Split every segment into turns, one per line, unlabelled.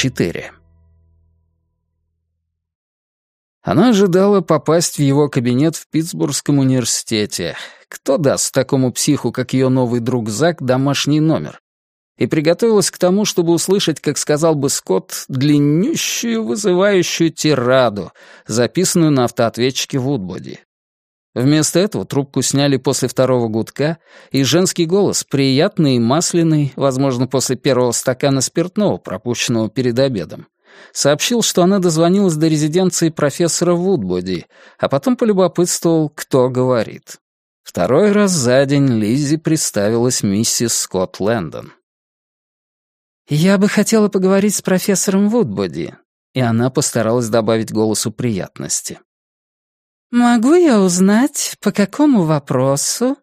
4. Она ожидала попасть в его кабинет в Питтсбургском университете. Кто даст такому психу, как ее новый друг Зак, домашний номер? И приготовилась к тому, чтобы услышать, как сказал бы Скотт, длиннющую вызывающую тираду, записанную на автоответчике Вудбоди. Вместо этого трубку сняли после второго гудка, и женский голос, приятный и масляный, возможно, после первого стакана спиртного, пропущенного перед обедом, сообщил, что она дозвонилась до резиденции профессора Вудбоди, а потом полюбопытствовал, кто говорит. Второй раз за день Лиззи представилась миссис Скотт Лэндон. «Я бы хотела поговорить с профессором Вудбоди», и она постаралась добавить голосу приятности. «Могу я узнать, по какому вопросу?»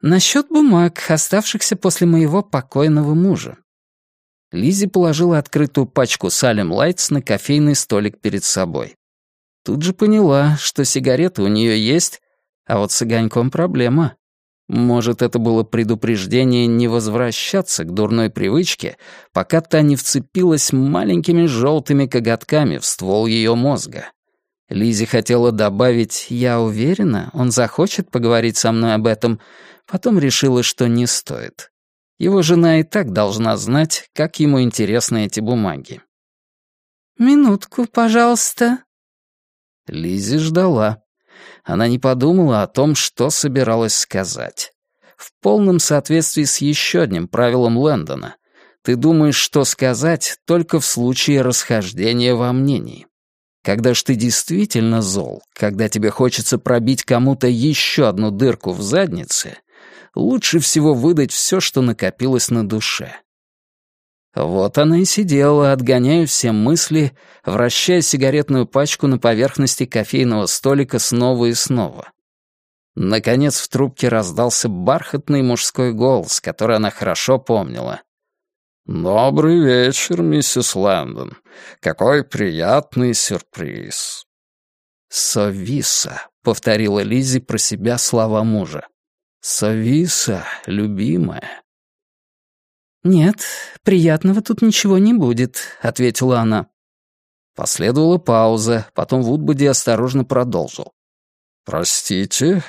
«Насчет бумаг, оставшихся после моего покойного мужа». Лизи положила открытую пачку Салем Лайтс на кофейный столик перед собой. Тут же поняла, что сигареты у нее есть, а вот с огоньком проблема. Может, это было предупреждение не возвращаться к дурной привычке, пока та не вцепилась маленькими желтыми коготками в ствол ее мозга. Лизи хотела добавить «Я уверена, он захочет поговорить со мной об этом», потом решила, что не стоит. Его жена и так должна знать, как ему интересны эти бумаги. «Минутку, пожалуйста». Лизи ждала. Она не подумала о том, что собиралась сказать. В полном соответствии с еще одним правилом Лэндона. Ты думаешь, что сказать только в случае расхождения во мнении. Когда ж ты действительно зол, когда тебе хочется пробить кому-то еще одну дырку в заднице, лучше всего выдать все, что накопилось на душе. Вот она и сидела, отгоняя все мысли, вращая сигаретную пачку на поверхности кофейного столика снова и снова. Наконец в трубке раздался бархатный мужской голос, который она хорошо помнила. «Добрый вечер, миссис Лэндон. Какой приятный сюрприз». «Совиса», — повторила Лиззи про себя слова мужа. «Совиса, любимая». «Нет, приятного тут ничего не будет», — ответила она. Последовала пауза, потом Вудбоди осторожно продолжил. «Простите,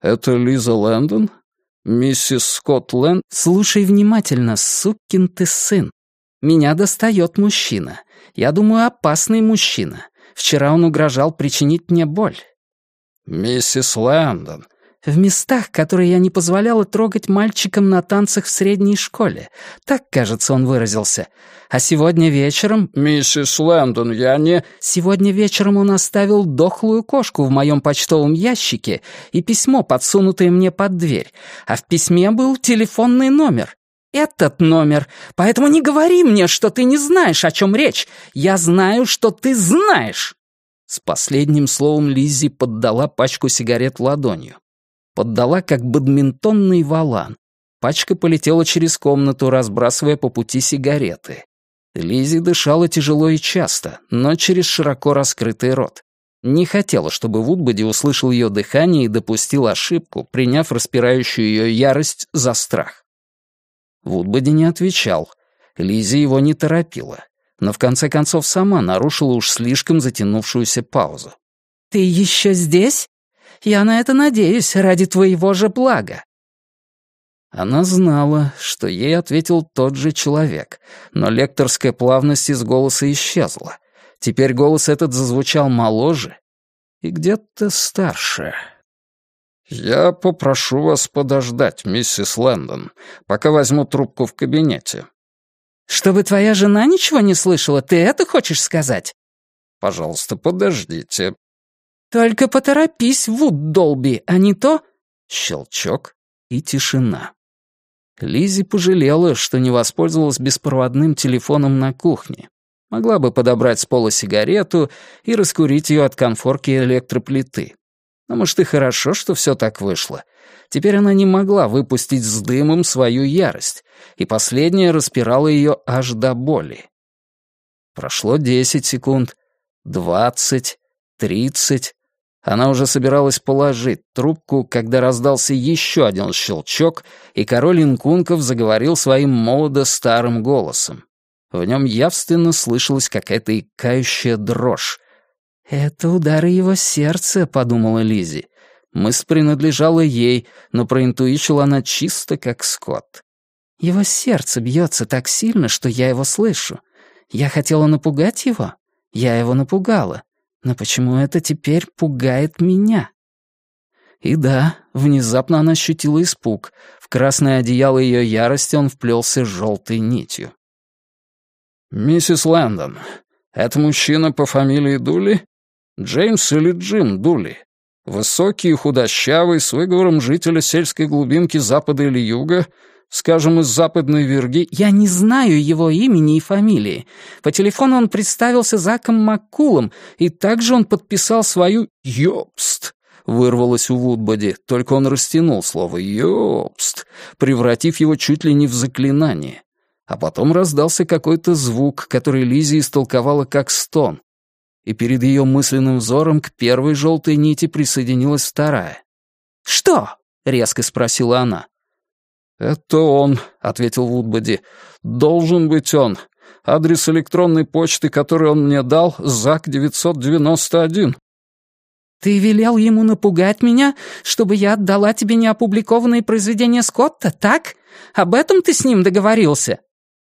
это Лиза Лэндон? Миссис Скотт Лэнд...» «Слушай внимательно, сукин ты сын. Меня достает мужчина. Я думаю, опасный мужчина. Вчера он угрожал причинить мне боль». «Миссис Лэндон, в местах, которые я не позволяла трогать мальчикам на танцах в средней школе. Так, кажется, он выразился. А сегодня вечером... «Миссис Лэндон, я не...» Сегодня вечером он оставил дохлую кошку в моем почтовом ящике и письмо, подсунутое мне под дверь. А в письме был телефонный номер. Этот номер. Поэтому не говори мне, что ты не знаешь, о чем речь. Я знаю, что ты знаешь. С последним словом Лиззи поддала пачку сигарет ладонью поддала как бадминтонный валан. Пачка полетела через комнату, разбрасывая по пути сигареты. Лизи дышала тяжело и часто, но через широко раскрытый рот. Не хотела, чтобы Вудбоди услышал ее дыхание и допустил ошибку, приняв распирающую ее ярость за страх. Вудбоди не отвечал. Лизи его не торопила, но в конце концов сама нарушила уж слишком затянувшуюся паузу. «Ты еще здесь?» Я на это надеюсь ради твоего же блага». Она знала, что ей ответил тот же человек, но лекторская плавность из голоса исчезла. Теперь голос этот зазвучал моложе и где-то старше. «Я попрошу вас подождать, миссис Лэндон, пока возьму трубку в кабинете». «Чтобы твоя жена ничего не слышала, ты это хочешь сказать?» «Пожалуйста, подождите. «Только поторопись, Вуд Долби, а не то...» Щелчок и тишина. Лизи пожалела, что не воспользовалась беспроводным телефоном на кухне. Могла бы подобрать с пола сигарету и раскурить ее от конфорки электроплиты. Но, может, и хорошо, что все так вышло. Теперь она не могла выпустить с дымом свою ярость, и последняя распирала ее аж до боли. Прошло десять секунд, двадцать, тридцать. Она уже собиралась положить трубку, когда раздался еще один щелчок, и король инкунков заговорил своим молодо-старым голосом. В нем явственно слышалась какая-то икающая дрожь. «Это удары его сердца», — подумала Лизи. Мысль принадлежала ей, но проинтуичила она чисто как Скотт. «Его сердце бьется так сильно, что я его слышу. Я хотела напугать его? Я его напугала. Но почему это теперь пугает меня?» И да, внезапно она ощутила испуг. В красное одеяло ее ярости он вплелся желтой нитью. «Миссис Лэндон, это мужчина по фамилии Дули? Джеймс или Джим Дули? Высокий и худощавый, с выговором жителя сельской глубинки запада или юга, скажем, из западной Верги. Я не знаю его имени и фамилии. По телефону он представился Заком Маккулом, и также он подписал свою «Ёпст», вырвалось у Вудбоди, только он растянул слово «Ёпст», превратив его чуть ли не в заклинание. А потом раздался какой-то звук, который Лизи истолковала как стон, и перед ее мысленным взором к первой желтой нити присоединилась вторая. «Что?» — резко спросила она. «Это он», — ответил Вудбоди. «Должен быть он. Адрес электронной почты, который он мне дал, ЗАК-991». «Ты велел ему напугать меня, чтобы я отдала тебе неопубликованные произведения Скотта, так? Об этом ты с ним договорился?»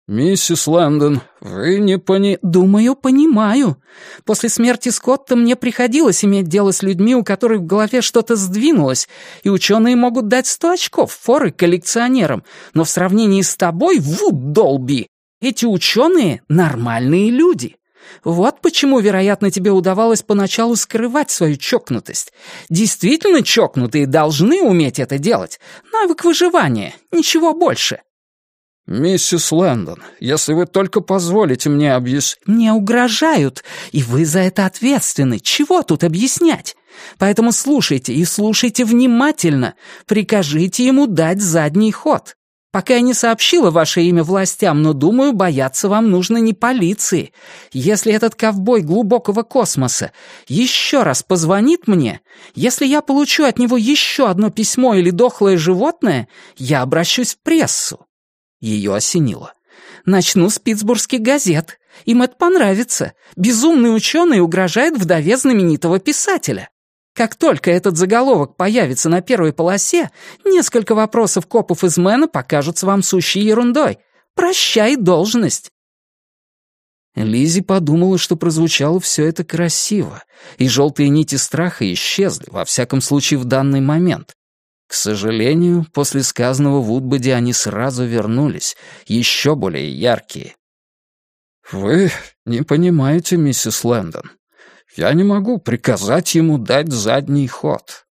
«Миссис Лэндон, вы не пони...» «Думаю, понимаю. После смерти Скотта мне приходилось иметь дело с людьми, у которых в голове что-то сдвинулось, и ученые могут дать сто очков форы коллекционерам, но в сравнении с тобой, Вуд Долби, эти ученые — нормальные люди. Вот почему, вероятно, тебе удавалось поначалу скрывать свою чокнутость. Действительно чокнутые должны уметь это делать. Навык выживания, ничего больше». «Миссис Лэндон, если вы только позволите мне объяснить...» «Мне угрожают, и вы за это ответственны. Чего тут объяснять? Поэтому слушайте и слушайте внимательно. Прикажите ему дать задний ход. Пока я не сообщила ваше имя властям, но, думаю, бояться вам нужно не полиции. Если этот ковбой глубокого космоса еще раз позвонит мне, если я получу от него еще одно письмо или дохлое животное, я обращусь в прессу. Ее осенило. «Начну с питтсбургских газет. Им это понравится. Безумный ученый угрожает вдове знаменитого писателя. Как только этот заголовок появится на первой полосе, несколько вопросов копов из Мэна покажутся вам сущей ерундой. Прощай должность». Лизи подумала, что прозвучало все это красиво, и желтые нити страха исчезли, во всяком случае в данный момент. К сожалению, после сказанного в Утбоде они сразу вернулись, еще более яркие. «Вы не понимаете, миссис Лэндон. Я не могу приказать ему дать задний ход.